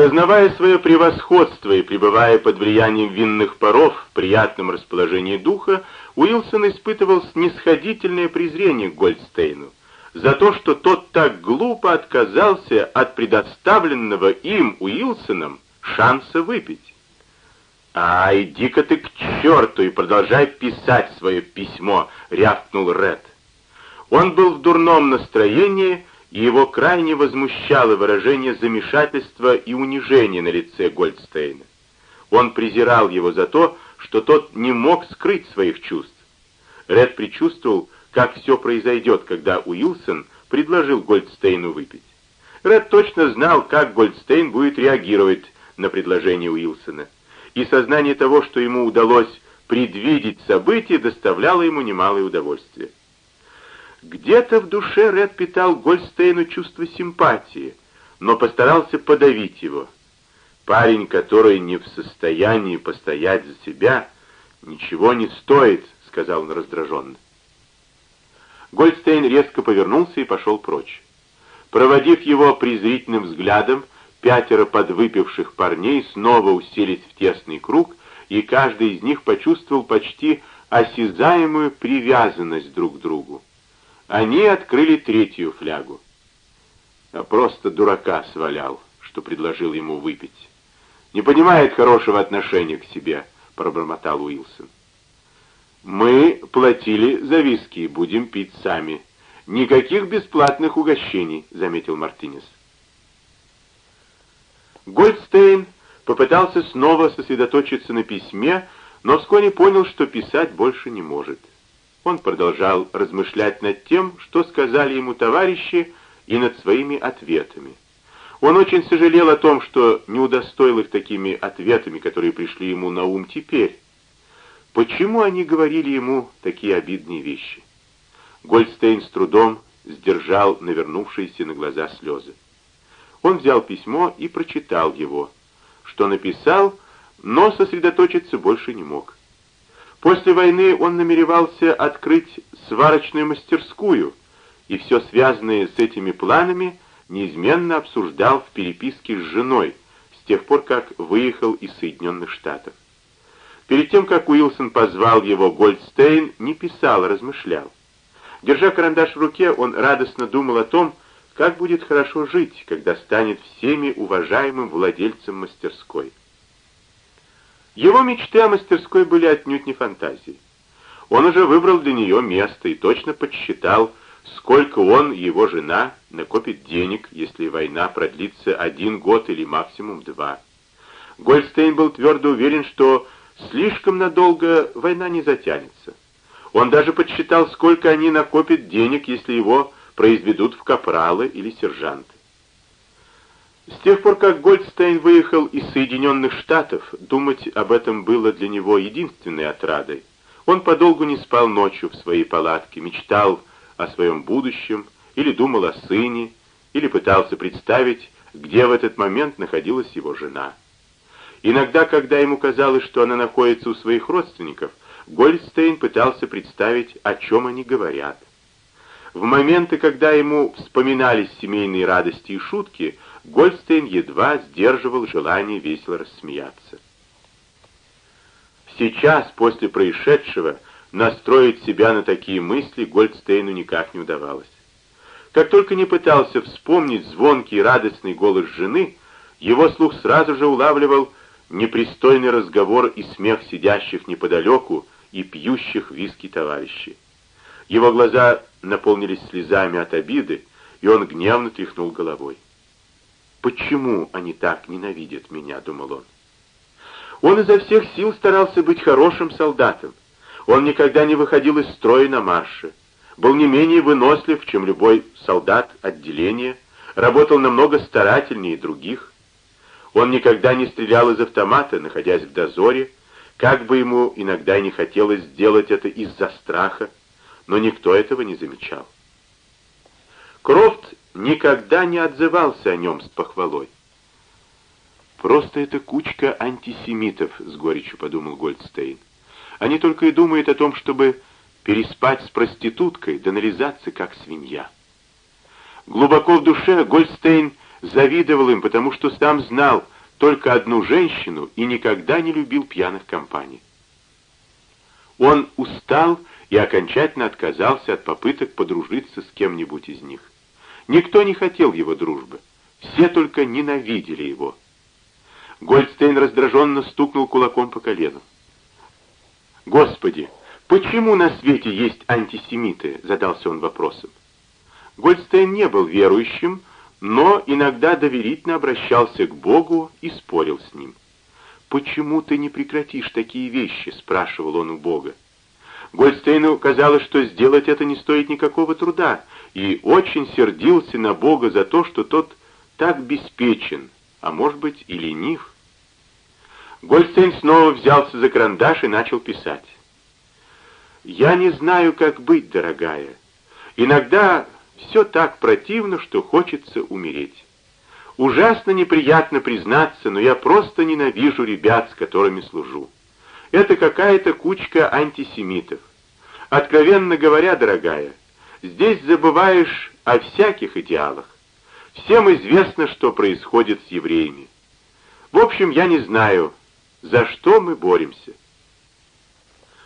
Сознавая свое превосходство и пребывая под влиянием винных паров в приятном расположении духа, Уилсон испытывал снисходительное презрение к Гольдстейну за то, что тот так глупо отказался от предоставленного им, Уилсоном, шанса выпить. «А, иди-ка ты к черту и продолжай писать свое письмо», — рявкнул Ред. Он был в дурном настроении, и его крайне возмущало выражение замешательства и унижения на лице Гольдстейна. Он презирал его за то, что тот не мог скрыть своих чувств. Ред предчувствовал, как все произойдет, когда Уилсон предложил Гольдстейну выпить. Ред точно знал, как Гольдстейн будет реагировать на предложение Уилсона, и сознание того, что ему удалось предвидеть события, доставляло ему немалое удовольствие. Где-то в душе Ред питал Гольдстейну чувство симпатии, но постарался подавить его. Парень, который не в состоянии постоять за себя, ничего не стоит, сказал он раздраженно. Гольдстейн резко повернулся и пошел прочь. Проводив его презрительным взглядом, пятеро подвыпивших парней снова уселись в тесный круг, и каждый из них почувствовал почти осязаемую привязанность друг к другу. Они открыли третью флягу. А просто дурака свалял, что предложил ему выпить. Не понимает хорошего отношения к себе, пробормотал Уилсон. Мы платили за виски, будем пить сами. Никаких бесплатных угощений, заметил Мартинес. Гольдстейн попытался снова сосредоточиться на письме, но вскоре понял, что писать больше не может. Он продолжал размышлять над тем, что сказали ему товарищи, и над своими ответами. Он очень сожалел о том, что не удостоил их такими ответами, которые пришли ему на ум теперь. Почему они говорили ему такие обидные вещи? Гольдстейн с трудом сдержал навернувшиеся на глаза слезы. Он взял письмо и прочитал его. Что написал, но сосредоточиться больше не мог. После войны он намеревался открыть сварочную мастерскую, и все связанное с этими планами неизменно обсуждал в переписке с женой с тех пор, как выехал из Соединенных Штатов. Перед тем, как Уилсон позвал его, Гольдстейн не писал, а размышлял. Держа карандаш в руке, он радостно думал о том, как будет хорошо жить, когда станет всеми уважаемым владельцем мастерской. Его мечты о мастерской были отнюдь не фантазии. Он уже выбрал для нее место и точно подсчитал, сколько он и его жена накопит денег, если война продлится один год или максимум два. Гольдстейн был твердо уверен, что слишком надолго война не затянется. Он даже подсчитал, сколько они накопят денег, если его произведут в капралы или сержанты. С тех пор, как Гольдстейн выехал из Соединенных Штатов, думать об этом было для него единственной отрадой. Он подолгу не спал ночью в своей палатке, мечтал о своем будущем, или думал о сыне, или пытался представить, где в этот момент находилась его жена. Иногда, когда ему казалось, что она находится у своих родственников, Гольдстейн пытался представить, о чем они говорят. В моменты, когда ему вспоминались семейные радости и шутки, Гольдстейн едва сдерживал желание весело рассмеяться. Сейчас, после происшедшего, настроить себя на такие мысли Гольдстейну никак не удавалось. Как только не пытался вспомнить звонкий и радостный голос жены, его слух сразу же улавливал непристойный разговор и смех сидящих неподалеку и пьющих виски товарищей. Его глаза наполнились слезами от обиды, и он гневно тряхнул головой. «Почему они так ненавидят меня?» — думал он. Он изо всех сил старался быть хорошим солдатом. Он никогда не выходил из строя на марше, был не менее вынослив, чем любой солдат отделения, работал намного старательнее других. Он никогда не стрелял из автомата, находясь в дозоре, как бы ему иногда не хотелось сделать это из-за страха, но никто этого не замечал. Крофт никогда не отзывался о нем с похвалой. «Просто это кучка антисемитов», — с горечью подумал Гольдстейн. «Они только и думают о том, чтобы переспать с проституткой, да нализаться, как свинья». Глубоко в душе Гольдстейн завидовал им, потому что сам знал только одну женщину и никогда не любил пьяных компаний. Он устал и окончательно отказался от попыток подружиться с кем-нибудь из них. Никто не хотел его дружбы, все только ненавидели его. Гольдстейн раздраженно стукнул кулаком по колену. «Господи, почему на свете есть антисемиты?» — задался он вопросом. Гольдстейн не был верующим, но иногда доверительно обращался к Богу и спорил с ним. «Почему ты не прекратишь такие вещи?» — спрашивал он у Бога. Гольдстейну казалось, что сделать это не стоит никакого труда, и очень сердился на Бога за то, что тот так беспечен, а может быть и ленив. Гольдстейн снова взялся за карандаш и начал писать. «Я не знаю, как быть, дорогая. Иногда все так противно, что хочется умереть. Ужасно неприятно признаться, но я просто ненавижу ребят, с которыми служу. Это какая-то кучка антисемитов. Откровенно говоря, дорогая, здесь забываешь о всяких идеалах. Всем известно, что происходит с евреями. В общем, я не знаю, за что мы боремся.